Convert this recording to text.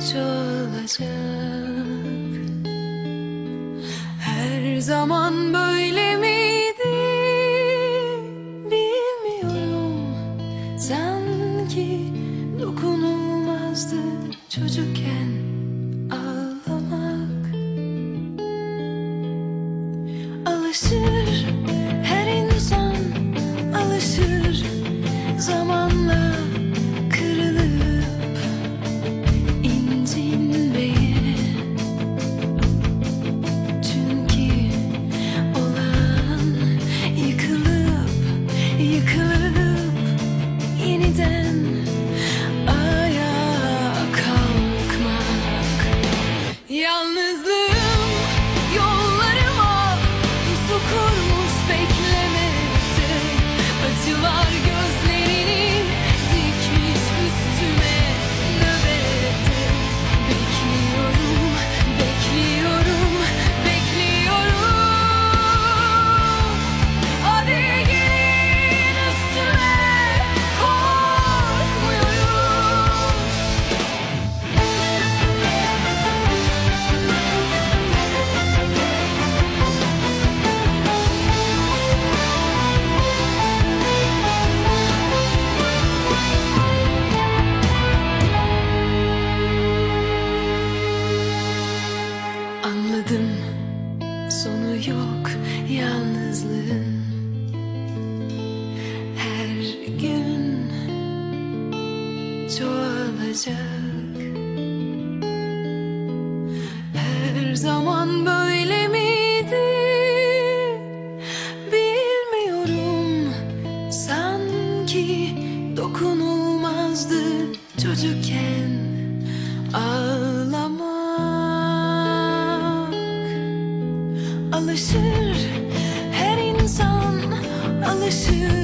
çalacak Her zaman böyle mi? Satan. olacak. Her zaman böyle miydi? Bilmiyorum. Sanki dokunulmazdı çocukken Ağlamak. Alışır her insan alışır.